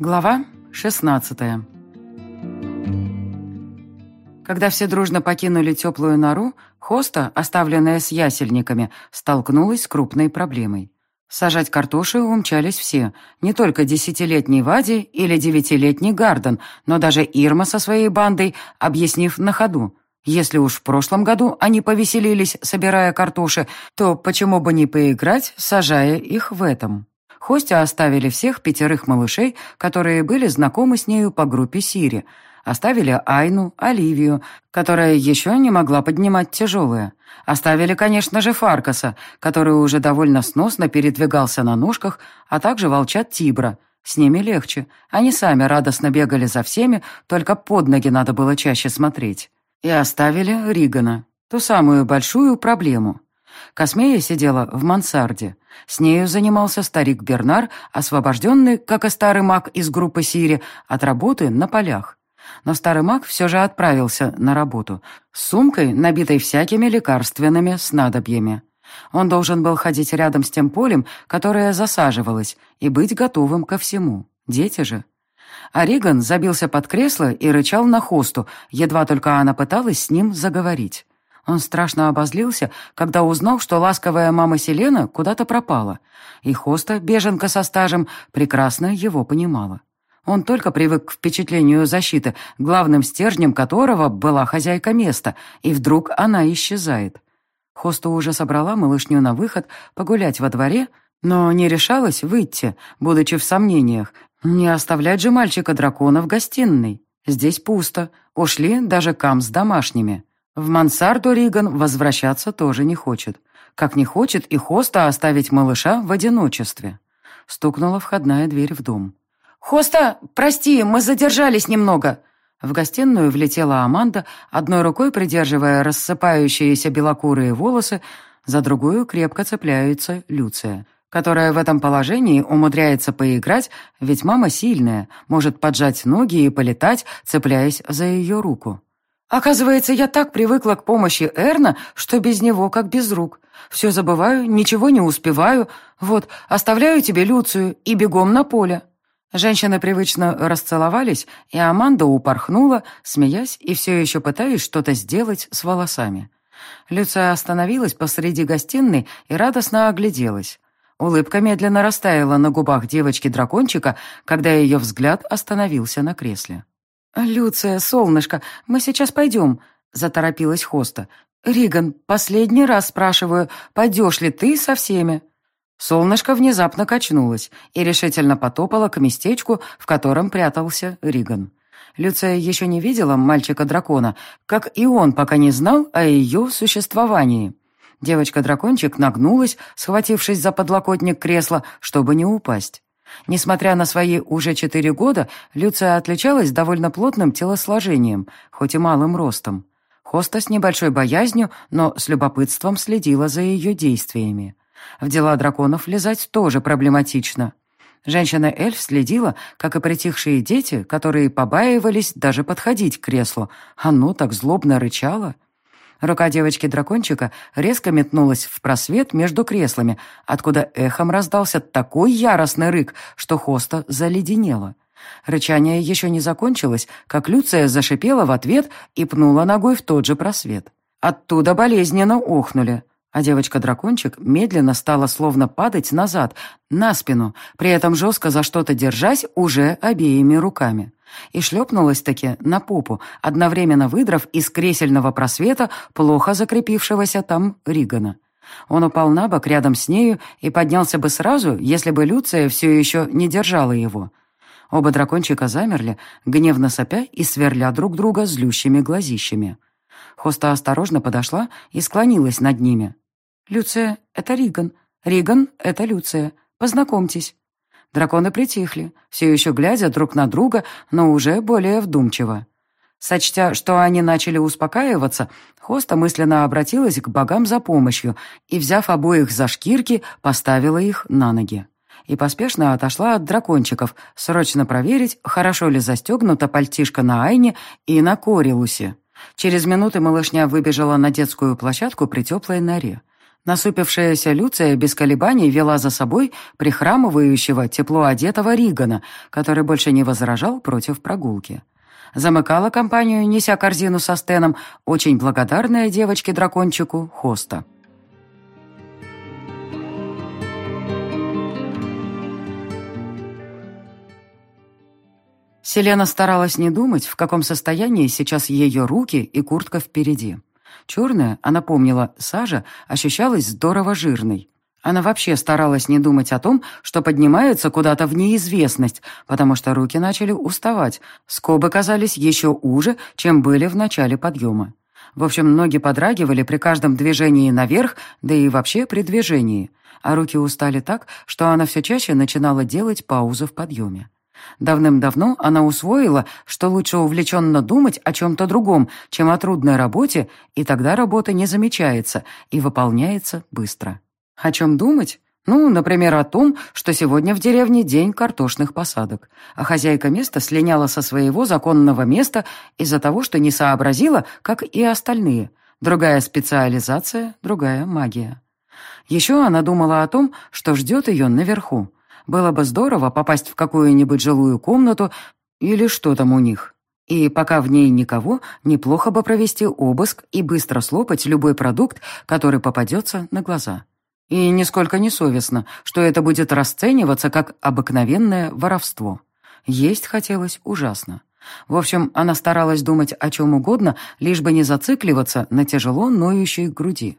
Глава 16 Когда все дружно покинули теплую нору, хоста, оставленная с ясельниками, столкнулась с крупной проблемой. Сажать картоши умчались все, не только десятилетний Вади или девятилетний Гарден, но даже Ирма со своей бандой, объяснив на ходу. Если уж в прошлом году они повеселились, собирая картоши, то почему бы не поиграть, сажая их в этом? Хостя оставили всех пятерых малышей, которые были знакомы с нею по группе Сири. Оставили Айну, Оливию, которая еще не могла поднимать тяжелое. Оставили, конечно же, Фаркаса, который уже довольно сносно передвигался на ножках, а также волчат Тибра. С ними легче. Они сами радостно бегали за всеми, только под ноги надо было чаще смотреть. И оставили Ригана, ту самую большую проблему. Космея сидела в мансарде. С нею занимался старик Бернар, освобожденный, как и старый маг из группы Сири, от работы на полях. Но старый маг все же отправился на работу с сумкой, набитой всякими лекарственными снадобьями. Он должен был ходить рядом с тем полем, которое засаживалось, и быть готовым ко всему. Дети же. А Риган забился под кресло и рычал на хосту, едва только она пыталась с ним заговорить. Он страшно обозлился, когда узнал, что ласковая мама Селена куда-то пропала, и Хоста, беженка со стажем, прекрасно его понимала. Он только привык к впечатлению защиты, главным стержнем которого была хозяйка места, и вдруг она исчезает. Хоста уже собрала малышню на выход погулять во дворе, но не решалась выйти, будучи в сомнениях. Не оставлять же мальчика-дракона в гостиной. Здесь пусто, ушли даже кам с домашними. В мансарду Риган возвращаться тоже не хочет. Как не хочет и Хоста оставить малыша в одиночестве. Стукнула входная дверь в дом. «Хоста, прости, мы задержались немного!» В гостиную влетела Аманда, одной рукой придерживая рассыпающиеся белокурые волосы, за другую крепко цепляется Люция, которая в этом положении умудряется поиграть, ведь мама сильная, может поджать ноги и полетать, цепляясь за ее руку. Оказывается, я так привыкла к помощи Эрна, что без него как без рук. Все забываю, ничего не успеваю. Вот, оставляю тебе Люцию и бегом на поле». Женщины привычно расцеловались, и Аманда упорхнула, смеясь и все еще пытаясь что-то сделать с волосами. Люция остановилась посреди гостиной и радостно огляделась. Улыбка медленно растаяла на губах девочки-дракончика, когда ее взгляд остановился на кресле. «Люция, солнышко, мы сейчас пойдем», — заторопилась Хоста. «Риган, последний раз спрашиваю, пойдешь ли ты со всеми?» Солнышко внезапно качнулось и решительно потопало к местечку, в котором прятался Риган. Люция еще не видела мальчика-дракона, как и он пока не знал о ее существовании. Девочка-дракончик нагнулась, схватившись за подлокотник кресла, чтобы не упасть. Несмотря на свои уже четыре года, Люция отличалась довольно плотным телосложением, хоть и малым ростом. Хоста с небольшой боязнью, но с любопытством следила за ее действиями. В дела драконов лезать тоже проблематично. Женщина-эльф следила, как и притихшие дети, которые побаивались даже подходить к креслу. Оно так злобно рычало. Рука девочки-дракончика резко метнулась в просвет между креслами, откуда эхом раздался такой яростный рык, что хоста заледенела. Рычание еще не закончилось, как Люция зашипела в ответ и пнула ногой в тот же просвет. Оттуда болезненно охнули, а девочка-дракончик медленно стала словно падать назад, на спину, при этом жестко за что-то держась уже обеими руками и шлепнулась-таки на попу, одновременно выдрав из кресельного просвета плохо закрепившегося там Ригана. Он упал на бок рядом с нею и поднялся бы сразу, если бы Люция все еще не держала его. Оба дракончика замерли, гневно сопя и сверля друг друга злющими глазищами. Хоста осторожно подошла и склонилась над ними. «Люция, это Риган. Риган, это Люция. Познакомьтесь». Драконы притихли, все еще глядя друг на друга, но уже более вдумчиво. Сочтя, что они начали успокаиваться, Хоста мысленно обратилась к богам за помощью и, взяв обоих за шкирки, поставила их на ноги. И поспешно отошла от дракончиков, срочно проверить, хорошо ли застегнута пальтишка на Айне и на Корилусе. Через минуты малышня выбежала на детскую площадку при теплой норе. Насупившаяся Люция без колебаний вела за собой прихрамывающего, тепло одетого Ригана, который больше не возражал против прогулки. Замыкала компанию, неся корзину со стеном, очень благодарная девочке-дракончику Хоста. Селена старалась не думать, в каком состоянии сейчас ее руки и куртка впереди. Черная, она помнила, сажа ощущалась здорово жирной. Она вообще старалась не думать о том, что поднимается куда-то в неизвестность, потому что руки начали уставать. Скобы казались еще уже, чем были в начале подъема. В общем, ноги подрагивали при каждом движении наверх, да и вообще при движении. А руки устали так, что она все чаще начинала делать паузы в подъеме. Давным-давно она усвоила, что лучше увлеченно думать о чем-то другом, чем о трудной работе, и тогда работа не замечается и выполняется быстро. О чем думать? Ну, например, о том, что сегодня в деревне день картошных посадок, а хозяйка места слиняла со своего законного места из-за того, что не сообразила, как и остальные. Другая специализация, другая магия. Еще она думала о том, что ждет ее наверху, было бы здорово попасть в какую-нибудь жилую комнату или что там у них. И пока в ней никого, неплохо бы провести обыск и быстро слопать любой продукт, который попадется на глаза. И нисколько не совестно, что это будет расцениваться как обыкновенное воровство. Есть хотелось ужасно. В общем, она старалась думать о чем угодно, лишь бы не зацикливаться на тяжело ноющей груди.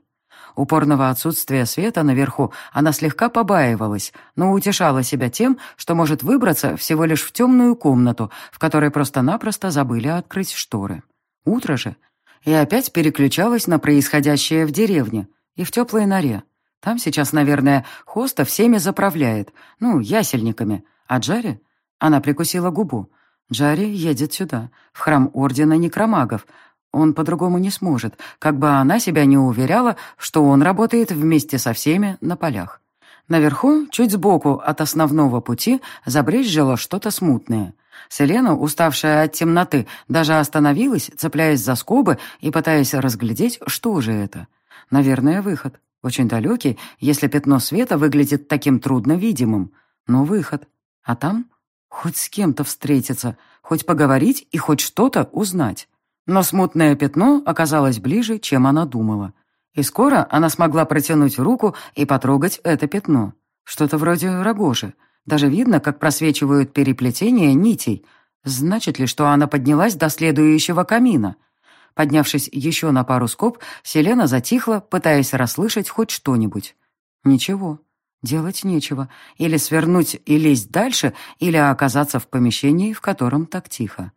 Упорного отсутствия света наверху она слегка побаивалась, но утешала себя тем, что может выбраться всего лишь в темную комнату, в которой просто-напросто забыли открыть шторы. Утро же. И опять переключалась на происходящее в деревне и в теплой норе. Там сейчас, наверное, Хоста всеми заправляет, ну, ясельниками. А Джари? Она прикусила губу. Джари едет сюда, в храм Ордена Некромагов, он по-другому не сможет, как бы она себя не уверяла, что он работает вместе со всеми на полях. Наверху, чуть сбоку от основного пути, забрезжило что-то смутное. Селена, уставшая от темноты, даже остановилась, цепляясь за скобы и пытаясь разглядеть, что же это. Наверное, выход. Очень далекий, если пятно света выглядит таким трудно видимым. Но выход. А там хоть с кем-то встретиться, хоть поговорить и хоть что-то узнать. Но смутное пятно оказалось ближе, чем она думала. И скоро она смогла протянуть руку и потрогать это пятно. Что-то вроде рогожи. Даже видно, как просвечивают переплетения нитей. Значит ли, что она поднялась до следующего камина? Поднявшись еще на пару скоб, Селена затихла, пытаясь расслышать хоть что-нибудь. Ничего. Делать нечего. Или свернуть и лезть дальше, или оказаться в помещении, в котором так тихо.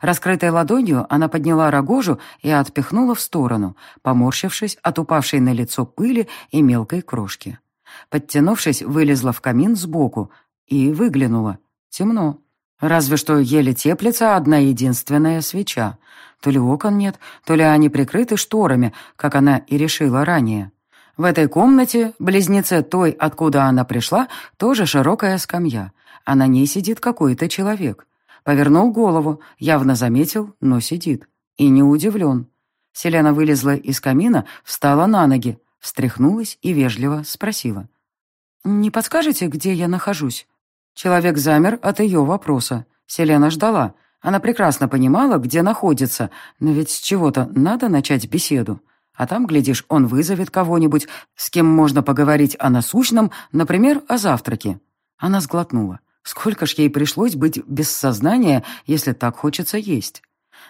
Раскрытой ладонью она подняла рогожу и отпихнула в сторону, поморщившись от упавшей на лицо пыли и мелкой крошки. Подтянувшись, вылезла в камин сбоку и выглянула. Темно. Разве что еле теплится одна единственная свеча. То ли окон нет, то ли они прикрыты шторами, как она и решила ранее. В этой комнате, близнеце той, откуда она пришла, тоже широкая скамья, а на ней сидит какой-то человек. Повернул голову, явно заметил, но сидит. И не удивлен. Селена вылезла из камина, встала на ноги, встряхнулась и вежливо спросила. «Не подскажете, где я нахожусь?» Человек замер от ее вопроса. Селена ждала. Она прекрасно понимала, где находится, но ведь с чего-то надо начать беседу. А там, глядишь, он вызовет кого-нибудь, с кем можно поговорить о насущном, например, о завтраке. Она сглотнула. Сколько ж ей пришлось быть без сознания, если так хочется есть?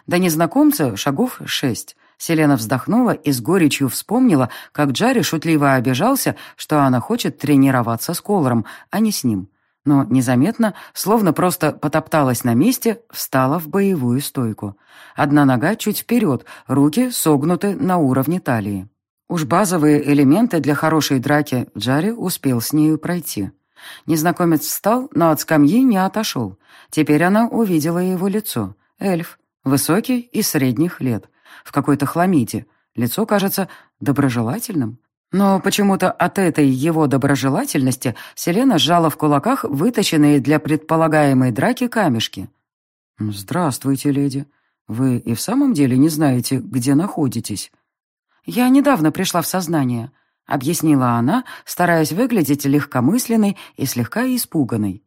До незнакомца шагов шесть. Селена вздохнула и с горечью вспомнила, как Джарри шутливо обижался, что она хочет тренироваться с Колором, а не с ним. Но незаметно, словно просто потопталась на месте, встала в боевую стойку. Одна нога чуть вперед, руки согнуты на уровне талии. Уж базовые элементы для хорошей драки Джарри успел с нею пройти. Незнакомец встал, но от скамьи не отошел. Теперь она увидела его лицо. Эльф. Высокий и средних лет. В какой-то хламиде. Лицо кажется доброжелательным. Но почему-то от этой его доброжелательности Селена сжала в кулаках вытащенные для предполагаемой драки камешки. «Здравствуйте, леди. Вы и в самом деле не знаете, где находитесь?» «Я недавно пришла в сознание», — объяснила она, стараясь выглядеть легкомысленной и слегка испуганной.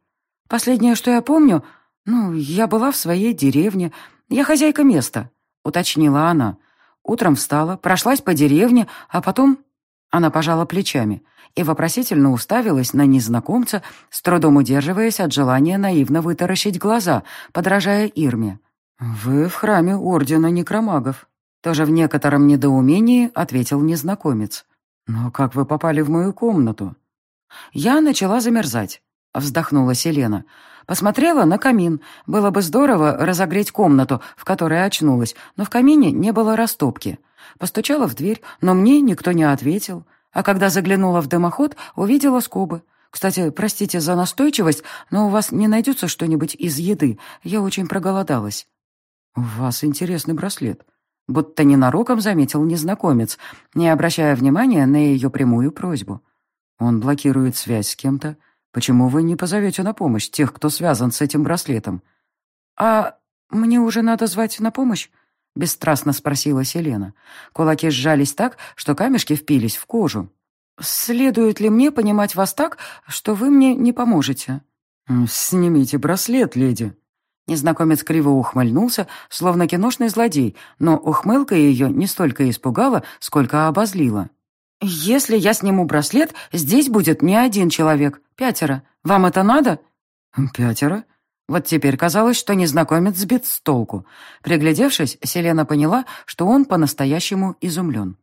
«Последнее, что я помню, ну, я была в своей деревне, я хозяйка места», — уточнила она. Утром встала, прошлась по деревне, а потом... Она пожала плечами и вопросительно уставилась на незнакомца, с трудом удерживаясь от желания наивно вытаращить глаза, подражая Ирме. «Вы в храме Ордена Некромагов», — тоже в некотором недоумении ответил незнакомец. «Но как вы попали в мою комнату?» «Я начала замерзать», — вздохнула Селена. «Посмотрела на камин. Было бы здорово разогреть комнату, в которой очнулась, но в камине не было растопки. Постучала в дверь, но мне никто не ответил. А когда заглянула в дымоход, увидела скобы. Кстати, простите за настойчивость, но у вас не найдется что-нибудь из еды. Я очень проголодалась». «У вас интересный браслет», — будто ненароком заметил незнакомец, не обращая внимания на ее прямую просьбу. «Он блокирует связь с кем-то. Почему вы не позовете на помощь тех, кто связан с этим браслетом?» «А мне уже надо звать на помощь?» — бесстрастно спросила Селена. Кулаки сжались так, что камешки впились в кожу. «Следует ли мне понимать вас так, что вы мне не поможете?» «Снимите браслет, леди». Незнакомец криво ухмыльнулся, словно киношный злодей, но ухмылка ее не столько испугала, сколько обозлила. «Если я сниму браслет, здесь будет не один человек, пятеро. Вам это надо?» «Пятеро?» Вот теперь казалось, что незнакомец сбит с толку. Приглядевшись, Селена поняла, что он по-настоящему изумлен.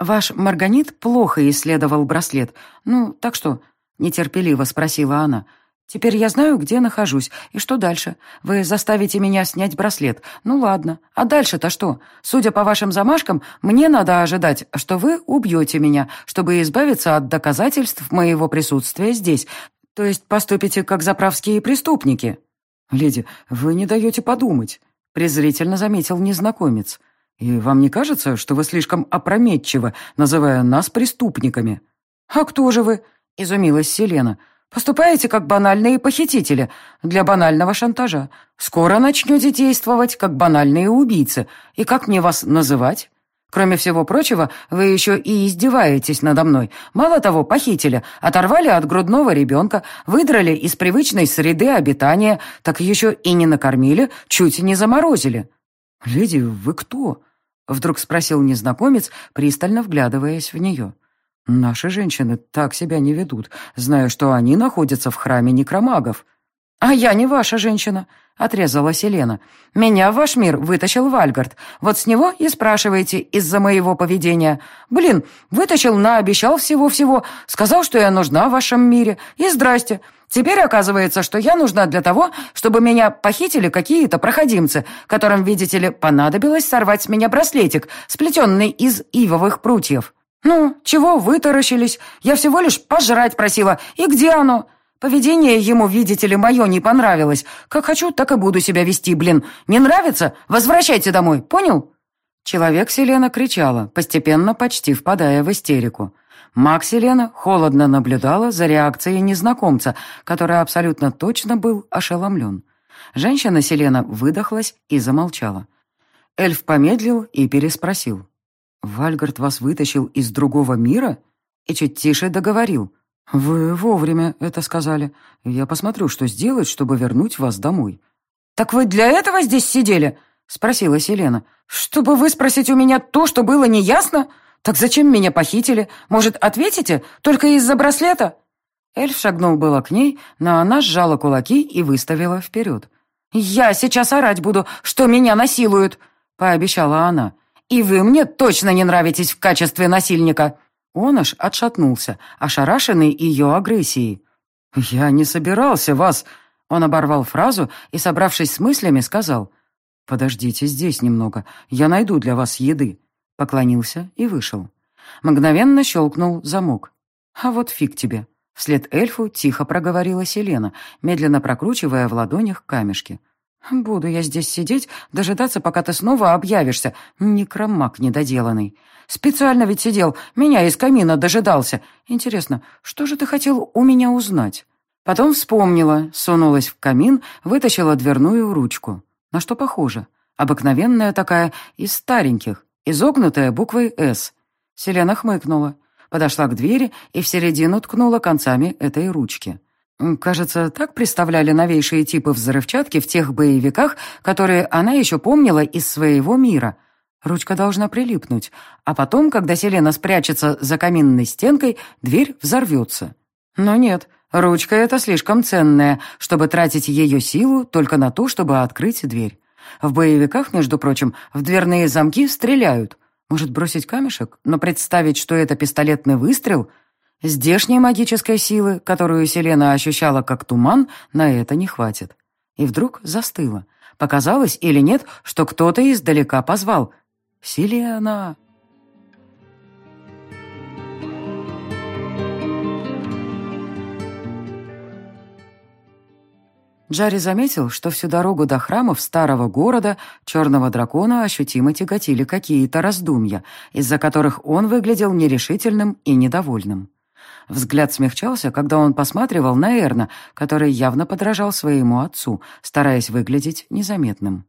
«Ваш Марганит плохо исследовал браслет. Ну, так что?» — нетерпеливо спросила она. «Теперь я знаю, где нахожусь. И что дальше? Вы заставите меня снять браслет. Ну ладно. А дальше-то что? Судя по вашим замашкам, мне надо ожидать, что вы убьете меня, чтобы избавиться от доказательств моего присутствия здесь. То есть поступите как заправские преступники». «Леди, вы не даете подумать», — презрительно заметил незнакомец. «И вам не кажется, что вы слишком опрометчиво, называя нас преступниками?» «А кто же вы?» — изумилась Селена. «Поступаете как банальные похитители для банального шантажа. Скоро начнете действовать как банальные убийцы. И как мне вас называть?» Кроме всего прочего, вы еще и издеваетесь надо мной. Мало того, похитили, оторвали от грудного ребенка, выдрали из привычной среды обитания, так еще и не накормили, чуть не заморозили». «Леди, вы кто?» — вдруг спросил незнакомец, пристально вглядываясь в нее. «Наши женщины так себя не ведут, зная, что они находятся в храме некромагов». «А я не ваша женщина», — отрезала Селена. «Меня в ваш мир вытащил Вальгард. Вот с него и спрашиваете из-за моего поведения. Блин, вытащил, наобещал всего-всего, сказал, что я нужна в вашем мире. И здрасте. Теперь оказывается, что я нужна для того, чтобы меня похитили какие-то проходимцы, которым, видите ли, понадобилось сорвать с меня браслетик, сплетенный из ивовых прутьев. Ну, чего вытаращились? Я всего лишь пожрать просила. И где оно?» Поведение ему, видите ли, мое не понравилось. Как хочу, так и буду себя вести, блин. Не нравится? Возвращайте домой, понял?» Человек Селена кричала, постепенно почти впадая в истерику. Маг Селена холодно наблюдала за реакцией незнакомца, который абсолютно точно был ошеломлен. Женщина Селена выдохлась и замолчала. Эльф помедлил и переспросил. «Вальгард вас вытащил из другого мира?» И чуть тише договорил. «Вы вовремя это сказали. Я посмотрю, что сделать, чтобы вернуть вас домой». «Так вы для этого здесь сидели?» — спросила Селена. «Чтобы вы спросить у меня то, что было неясно? Так зачем меня похитили? Может, ответите? Только из-за браслета?» Эльф шагнул было к ней, но она сжала кулаки и выставила вперед. «Я сейчас орать буду, что меня насилуют!» — пообещала она. «И вы мне точно не нравитесь в качестве насильника!» Он аж отшатнулся, ошарашенный ее агрессией. «Я не собирался вас...» Он оборвал фразу и, собравшись с мыслями, сказал. «Подождите здесь немного, я найду для вас еды». Поклонился и вышел. Мгновенно щелкнул замок. «А вот фиг тебе». Вслед эльфу тихо проговорила Селена, медленно прокручивая в ладонях камешки. «Буду я здесь сидеть, дожидаться, пока ты снова объявишься, некромак недоделанный. Специально ведь сидел, меня из камина дожидался. Интересно, что же ты хотел у меня узнать?» Потом вспомнила, сунулась в камин, вытащила дверную ручку. На что похоже? Обыкновенная такая, из стареньких, изогнутая буквой «С». Селена хмыкнула. подошла к двери и в середину ткнула концами этой ручки. Кажется, так представляли новейшие типы взрывчатки в тех боевиках, которые она еще помнила из своего мира. Ручка должна прилипнуть, а потом, когда Селена спрячется за каминной стенкой, дверь взорвется. Но нет, ручка эта слишком ценная, чтобы тратить ее силу только на то, чтобы открыть дверь. В боевиках, между прочим, в дверные замки стреляют. Может, бросить камешек, но представить, что это пистолетный выстрел — Здешней магической силы, которую Селена ощущала как туман, на это не хватит. И вдруг застыла. Показалось или нет, что кто-то издалека позвал. «Селена!» Джарри заметил, что всю дорогу до храмов старого города черного дракона ощутимо тяготили какие-то раздумья, из-за которых он выглядел нерешительным и недовольным. Взгляд смягчался, когда он посматривал на Эрна, который явно подражал своему отцу, стараясь выглядеть незаметным.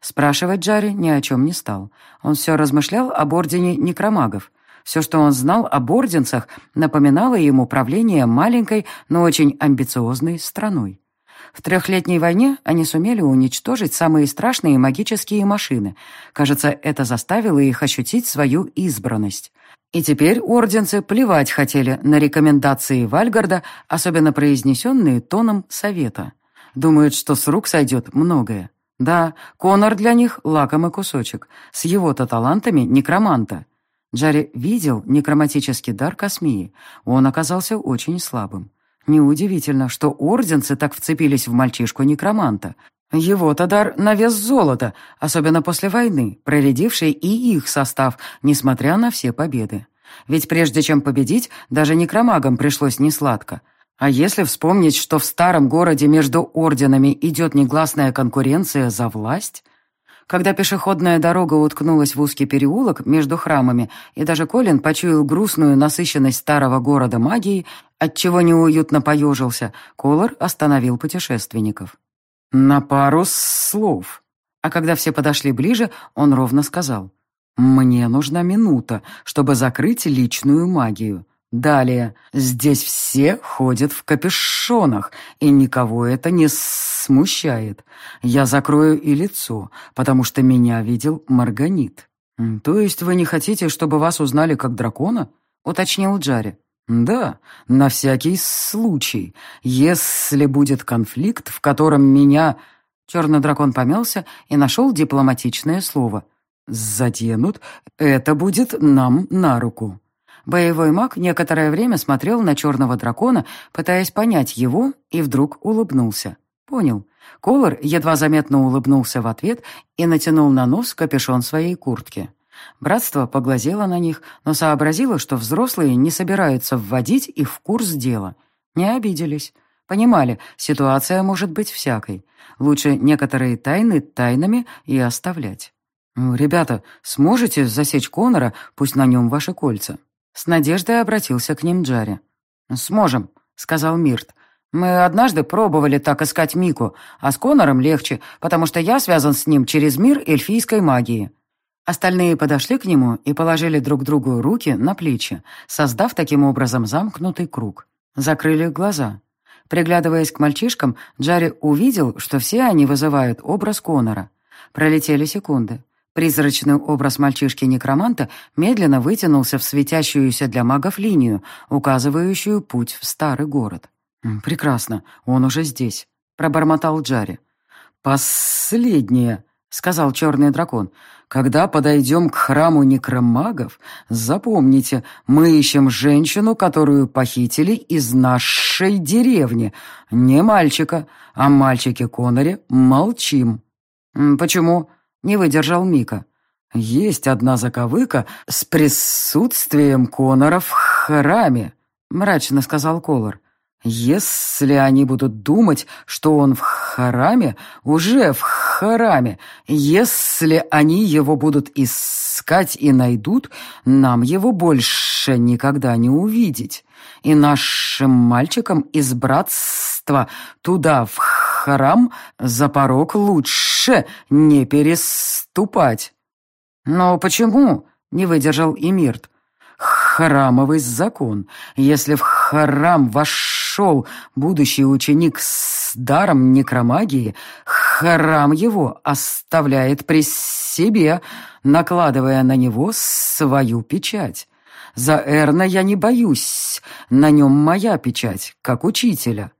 Спрашивать Джарри ни о чем не стал. Он все размышлял об ордене некромагов. Все, что он знал об орденцах, напоминало ему правление маленькой, но очень амбициозной страной. В трехлетней войне они сумели уничтожить самые страшные магические машины. Кажется, это заставило их ощутить свою избранность. И теперь орденцы плевать хотели на рекомендации Вальгарда, особенно произнесенные тоном совета. Думают, что с рук сойдет многое. Да, Конор для них — лакомый кусочек, с его-то талантами некроманта. Джарри видел некроматический дар Космии. Он оказался очень слабым. Неудивительно, что орденцы так вцепились в мальчишку-некроманта. Его-то дар на вес золота, особенно после войны, проредивший и их состав, несмотря на все победы. Ведь прежде чем победить, даже некромагам пришлось несладко. А если вспомнить, что в старом городе между орденами идет негласная конкуренция за власть... Когда пешеходная дорога уткнулась в узкий переулок между храмами, и даже Колин почуял грустную насыщенность старого города магии, отчего неуютно поежился, Колор остановил путешественников. «На пару слов». А когда все подошли ближе, он ровно сказал. «Мне нужна минута, чтобы закрыть личную магию. Далее, здесь все ходят в капюшонах, и никого это не смущает. Я закрою и лицо, потому что меня видел Марганит». «То есть вы не хотите, чтобы вас узнали как дракона?» — уточнил Джарри. «Да, на всякий случай. Если будет конфликт, в котором меня...» Черный дракон помялся и нашел дипломатичное слово. «Заденут, это будет нам на руку». Боевой маг некоторое время смотрел на черного дракона, пытаясь понять его, и вдруг улыбнулся. Понял. Колор едва заметно улыбнулся в ответ и натянул на нос капюшон своей куртки. Братство поглазело на них, но сообразило, что взрослые не собираются вводить их в курс дела. Не обиделись. Понимали, ситуация может быть всякой. Лучше некоторые тайны тайнами и оставлять. «Ребята, сможете засечь Конора, пусть на нем ваши кольца?» С надеждой обратился к ним Джарри. «Сможем», — сказал Мирт. «Мы однажды пробовали так искать Мику, а с Конором легче, потому что я связан с ним через мир эльфийской магии. Остальные подошли к нему и положили друг другу руки на плечи, создав таким образом замкнутый круг. Закрыли глаза. Приглядываясь к мальчишкам, Джарри увидел, что все они вызывают образ Конора. Пролетели секунды. Призрачный образ мальчишки-некроманта медленно вытянулся в светящуюся для магов линию, указывающую путь в старый город. «Прекрасно, он уже здесь», — пробормотал Джарри. «Последнее», — сказал черный дракон. «Когда подойдем к храму некромагов, запомните, мы ищем женщину, которую похитили из нашей деревни. Не мальчика, а мальчике Коноре молчим». «Почему?» — не выдержал Мика. «Есть одна заковыка с присутствием Конора в храме», — мрачно сказал Колор. Если они будут думать, что он в храме, уже в храме, если они его будут искать и найдут, нам его больше никогда не увидеть. И нашим мальчикам из братства туда, в храм, за порог лучше не переступать. «Но почему?» — не выдержал Эмирт. храмовый закон. Если в храм вошел будущий ученик с даром некромагии, храм его оставляет при себе, накладывая на него свою печать. За Эрна я не боюсь, на нем моя печать, как учителя.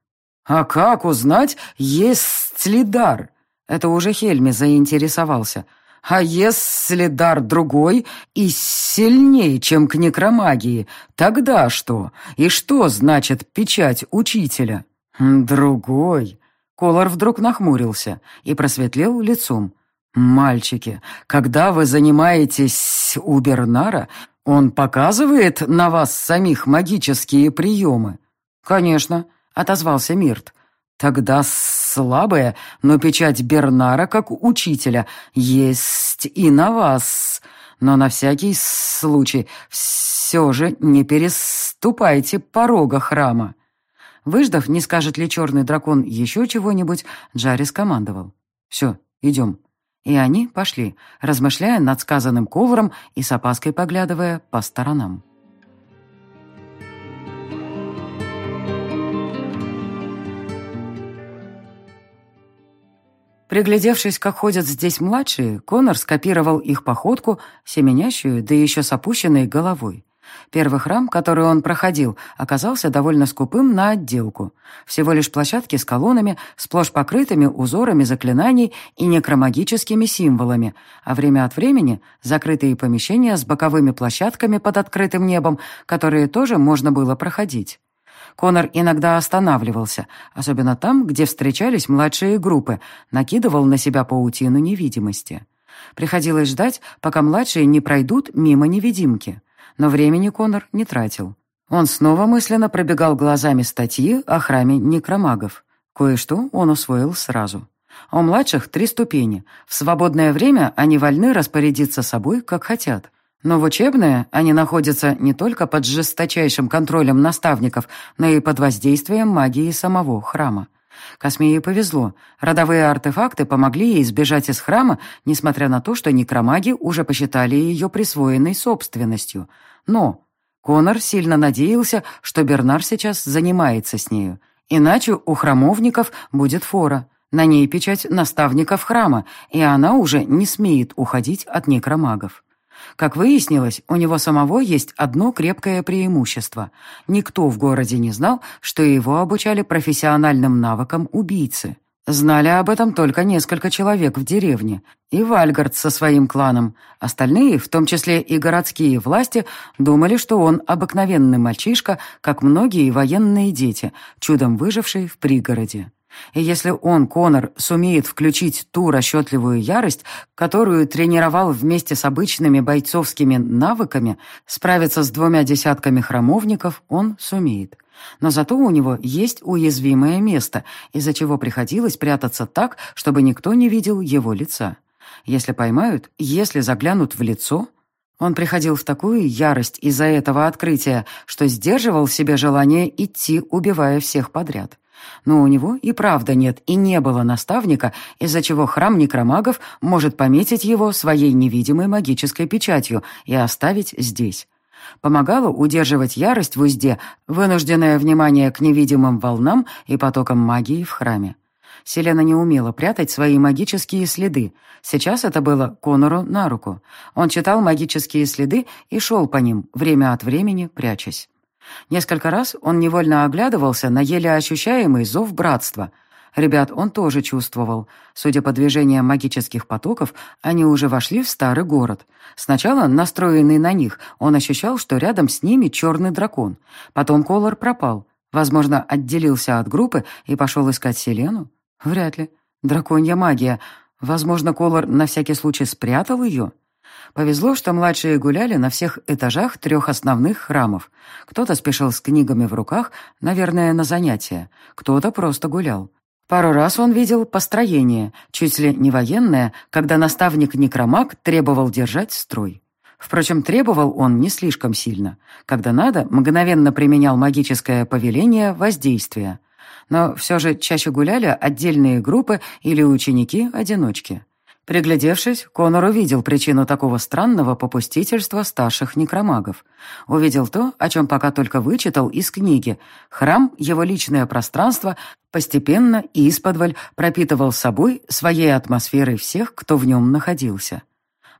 А как узнать, есть ли дар? Это уже Хельми заинтересовался. А если дар другой и сильнее, чем к некромагии, тогда что? И что значит печать учителя? Другой. Колор вдруг нахмурился и просветлел лицом. «Мальчики, когда вы занимаетесь у Бернара, он показывает на вас самих магические приемы?» «Конечно», — отозвался Мирт. «Тогда слабая, но печать Бернара, как учителя, есть и на вас. Но на всякий случай все же не переступайте порога храма». Выждав, не скажет ли черный дракон еще чего-нибудь, Джарри скомандовал. «Все, идем». И они пошли, размышляя над сказанным ковром и с опаской поглядывая по сторонам. Приглядевшись, как ходят здесь младшие, Конор скопировал их походку, семенящую, да еще с опущенной головой. Первый храм, который он проходил, оказался довольно скупым на отделку. Всего лишь площадки с колоннами, сплошь покрытыми узорами заклинаний и некромагическими символами, а время от времени закрытые помещения с боковыми площадками под открытым небом, которые тоже можно было проходить. Конор иногда останавливался, особенно там, где встречались младшие группы, накидывал на себя паутину невидимости. Приходилось ждать, пока младшие не пройдут мимо невидимки но времени Конор не тратил. Он снова мысленно пробегал глазами статьи о храме некромагов. Кое-что он усвоил сразу. У младших три ступени. В свободное время они вольны распорядиться собой, как хотят. Но в учебное они находятся не только под жесточайшим контролем наставников, но и под воздействием магии самого храма. Космее повезло. Родовые артефакты помогли ей сбежать из храма, несмотря на то, что некромаги уже посчитали ее присвоенной собственностью. Но Конор сильно надеялся, что Бернар сейчас занимается с нею. Иначе у храмовников будет фора. На ней печать наставников храма, и она уже не смеет уходить от некромагов. Как выяснилось, у него самого есть одно крепкое преимущество. Никто в городе не знал, что его обучали профессиональным навыкам убийцы. Знали об этом только несколько человек в деревне. И Вальгард со своим кланом. Остальные, в том числе и городские власти, думали, что он обыкновенный мальчишка, как многие военные дети, чудом выживший в пригороде. И если он, Конор, сумеет включить ту расчетливую ярость, которую тренировал вместе с обычными бойцовскими навыками, справиться с двумя десятками храмовников он сумеет. Но зато у него есть уязвимое место, из-за чего приходилось прятаться так, чтобы никто не видел его лица. Если поймают, если заглянут в лицо... Он приходил в такую ярость из-за этого открытия, что сдерживал в себе желание идти, убивая всех подряд. Но у него и правда нет и не было наставника, из-за чего храм некромагов может пометить его своей невидимой магической печатью и оставить здесь. Помогало удерживать ярость в узде, вынужденное внимание к невидимым волнам и потокам магии в храме. Селена не умела прятать свои магические следы. Сейчас это было Конору на руку. Он читал магические следы и шел по ним, время от времени прячась. Несколько раз он невольно оглядывался на еле ощущаемый зов братства. Ребят он тоже чувствовал. Судя по движениям магических потоков, они уже вошли в старый город. Сначала, настроенный на них, он ощущал, что рядом с ними черный дракон. Потом Колор пропал. Возможно, отделился от группы и пошел искать Селену? Вряд ли. Драконья магия. Возможно, Колор на всякий случай спрятал ее? Повезло, что младшие гуляли на всех этажах трех основных храмов. Кто-то спешил с книгами в руках, наверное, на занятия, кто-то просто гулял. Пару раз он видел построение, чуть ли не военное, когда наставник-некромаг требовал держать строй. Впрочем, требовал он не слишком сильно. Когда надо, мгновенно применял магическое повеление воздействия. Но все же чаще гуляли отдельные группы или ученики-одиночки. Приглядевшись, Конор увидел причину такого странного попустительства старших некромагов. Увидел то, о чем пока только вычитал из книги. Храм, его личное пространство, постепенно и исподволь пропитывал собой своей атмосферой всех, кто в нем находился.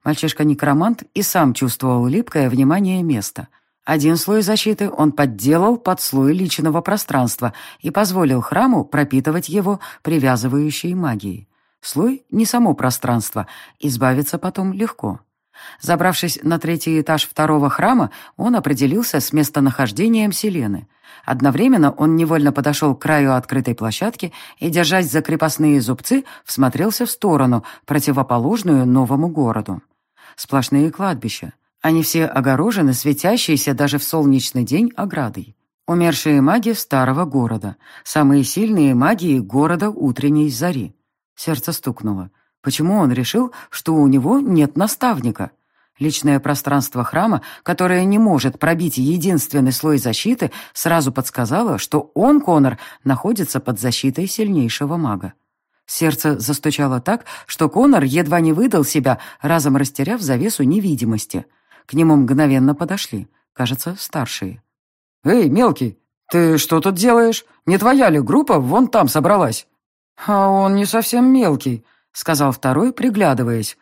Мальчишка-некромант и сам чувствовал липкое внимание места. Один слой защиты он подделал под слой личного пространства и позволил храму пропитывать его привязывающей магией. Слой — не само пространство, избавиться потом легко. Забравшись на третий этаж второго храма, он определился с местонахождением Селены. Одновременно он невольно подошел к краю открытой площадки и, держась за крепостные зубцы, всмотрелся в сторону, противоположную новому городу. Сплошные кладбища. Они все огорожены светящейся даже в солнечный день оградой. Умершие маги старого города. Самые сильные маги города утренней зари. Сердце стукнуло. Почему он решил, что у него нет наставника? Личное пространство храма, которое не может пробить единственный слой защиты, сразу подсказало, что он, Конор, находится под защитой сильнейшего мага. Сердце застучало так, что Конор едва не выдал себя, разом растеряв завесу невидимости. К нему мгновенно подошли, кажется, старшие. «Эй, мелкий, ты что тут делаешь? Не твоя ли группа вон там собралась?» «А он не совсем мелкий», — сказал второй, приглядываясь.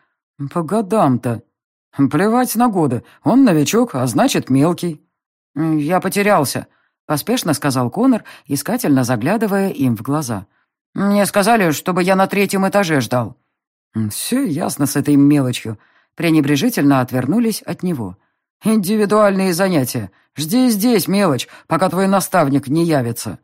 «По годам-то». «Плевать на годы. Он новичок, а значит, мелкий». «Я потерялся», — поспешно сказал Конор, искательно заглядывая им в глаза. «Мне сказали, чтобы я на третьем этаже ждал». «Все ясно с этой мелочью». Пренебрежительно отвернулись от него. «Индивидуальные занятия. Жди здесь, мелочь, пока твой наставник не явится».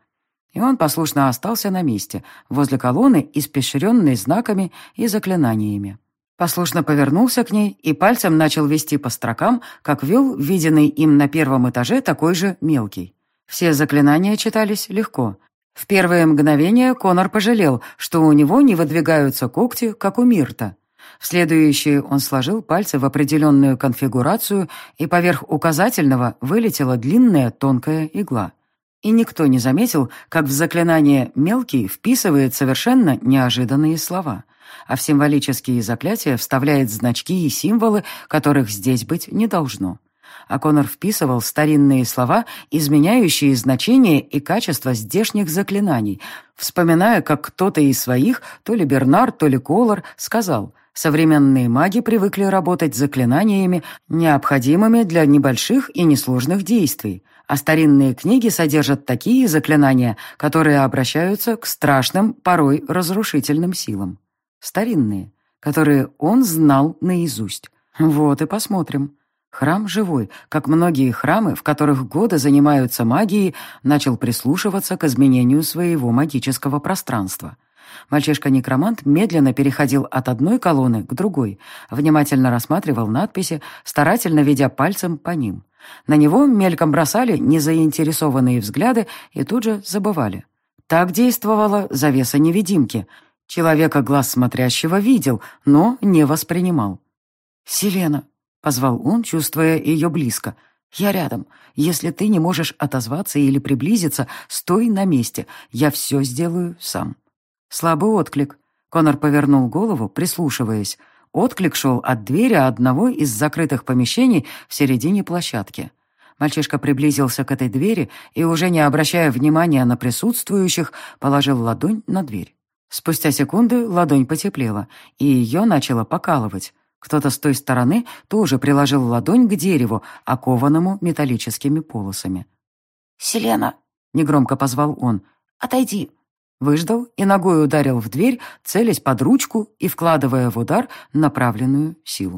И он послушно остался на месте, возле колонны, испещренной знаками и заклинаниями. Послушно повернулся к ней и пальцем начал вести по строкам, как вел виденный им на первом этаже такой же мелкий. Все заклинания читались легко. В первые мгновения Конор пожалел, что у него не выдвигаются когти, как у Мирта. В следующие он сложил пальцы в определенную конфигурацию, и поверх указательного вылетела длинная тонкая игла. И никто не заметил, как в заклинание «мелкий» вписывает совершенно неожиданные слова, а в символические заклятия вставляет значки и символы, которых здесь быть не должно. А Конор вписывал старинные слова, изменяющие значение и качество здешних заклинаний, вспоминая, как кто-то из своих, то ли Бернар, то ли Колор, сказал – Современные маги привыкли работать заклинаниями, необходимыми для небольших и несложных действий, а старинные книги содержат такие заклинания, которые обращаются к страшным, порой разрушительным силам. Старинные, которые он знал наизусть. Вот и посмотрим. Храм живой, как многие храмы, в которых годы занимаются магией, начал прислушиваться к изменению своего магического пространства. Мальчишка-некромант медленно переходил от одной колонны к другой, внимательно рассматривал надписи, старательно ведя пальцем по ним. На него мельком бросали незаинтересованные взгляды и тут же забывали. Так действовала завеса невидимки. Человека глаз смотрящего видел, но не воспринимал. «Селена», — позвал он, чувствуя ее близко, — «я рядом. Если ты не можешь отозваться или приблизиться, стой на месте. Я все сделаю сам». Слабый отклик. Конор повернул голову, прислушиваясь. Отклик шел от двери одного из закрытых помещений в середине площадки. Мальчишка приблизился к этой двери и, уже не обращая внимания на присутствующих, положил ладонь на дверь. Спустя секунды ладонь потеплела, и ее начало покалывать. Кто-то с той стороны тоже приложил ладонь к дереву, окованному металлическими полосами. «Селена!» — негромко позвал он. «Отойди!» Выждал и ногой ударил в дверь, целясь под ручку и вкладывая в удар направленную силу.